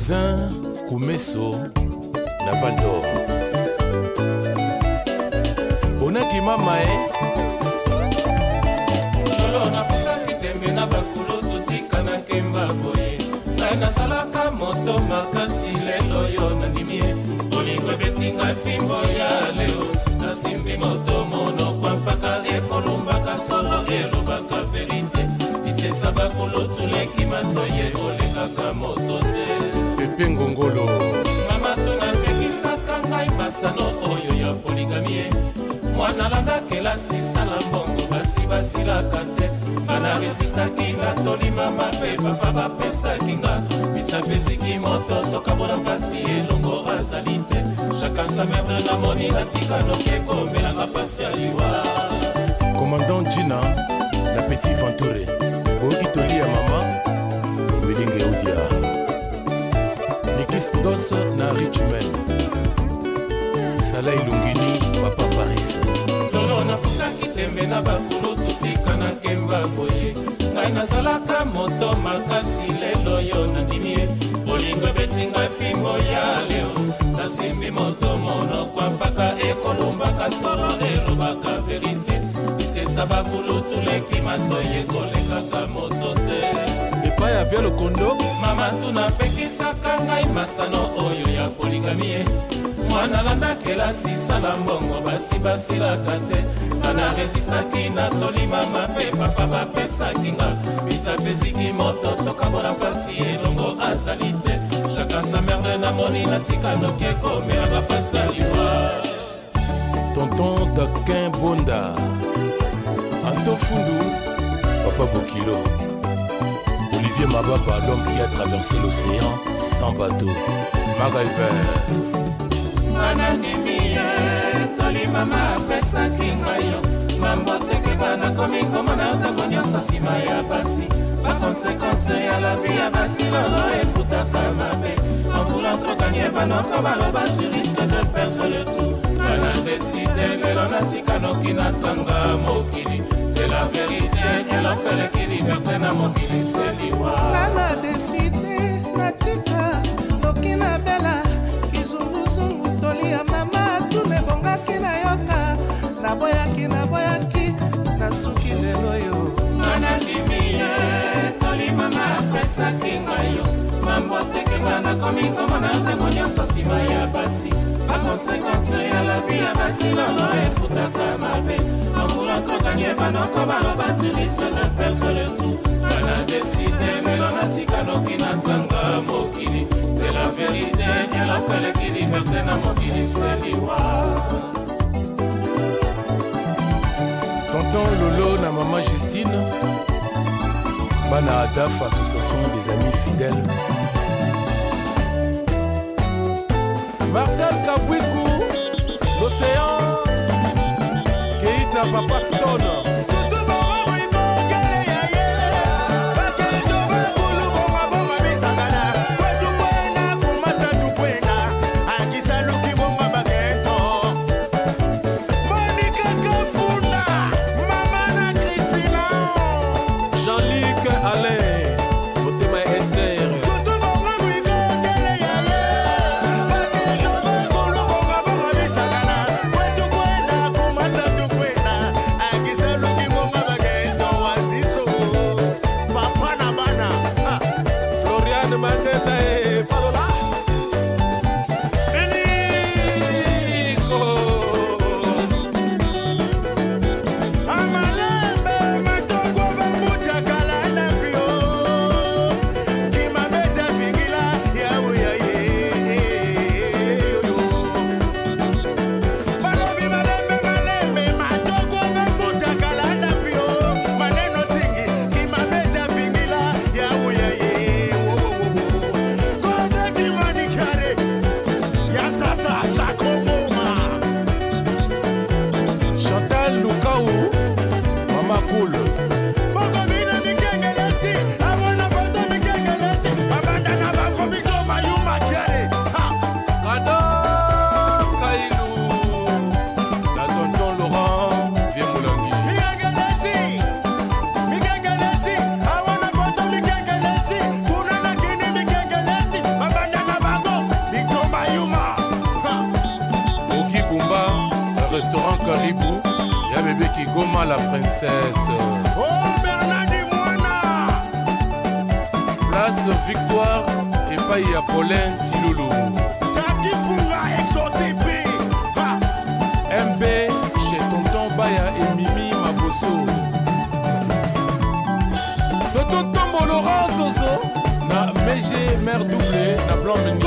cousin kumeso na valdor bonakima mae eh? lolo napusaki tembe na bakulu totika na nkemba boye ngai nasalaka moto makasi lelo yo nandimi ye eh? bolingo ebetinga fimbo ya lelo nasimbi moto monokwa mpaka ekolumbaka solo elobaka verite lisesa bakulu tuleki matoye olekaka moto banalanda kelasi sala mbongo basi basilaka te bana resistaki nga tolima mabe papa bapesaki nga misapi eziki moto tokabona mpasi elongo azali te chakansamerde namoni natika noki ekomelaka mpasi ya liwa komandant jina na petit venture oyoki tolia mama bilinge eudia nikisdos na richmond sala elongini ndenge na bakulu tutika na nkemba boye ngai nazalaka moto makasi lelo yo nandimi ye bolingo ebeti ngai fimbo ya leo nasimbi moto monokwa mpaka ekolumbaka solo elobaka verite bisesa bakulu tuleki matoyi kolekaka moto te epai avia lokondo mama tunapekisaka ngai masano oyo ya polingami ye mwana landa kelasi sala mbongo basi basilaka te bana resistaki natolima mabe papa bapesaki nga bisapesiki moto tokabola mpasi elongo azali te jaka samerde namoni natika noke komela bapasa liwa tonton dakin bonda antofundu papa bokilo olivier mababa l'homme qui a traversé l'océan sans bateau maraiver nga nandimi ye tolimama apesaki ngai yo mambo teke banakomi komona ntango nyonso nsima ya basi bakonsekanse ya lavi ya basi lolo efutaka mabe envoulant kokanie banoko baloba tu risque de perdre le tout kana deside lelo natika noki nazanga mokili se la verité elopeleki liberte na mokili seliwa oyo manalimi ye eh, tolima na apesaki ngai yo mambo tekema nakomi komona ntango nyonso nsima ya basi bakonsekanse ya labi ya basi lolo efutaka mabe mokolo tokani ebanoko baloba tulise de perdre le tout kana deside lelo natikanoki na zanga mokili se la verite nyalapeleki liberte na mokili seliwa Manadaf Association des Amis Fidèles. Marcel Kabwiku, l'océan, Keita Papastone. say kalibu ya bebe kigoma la princesse oh, bernardi mwana place victoire epai ya polin tilulu takifunga exotp mp che tonton baya emimi maboso toto tombolora zozo na mg mer double na blanc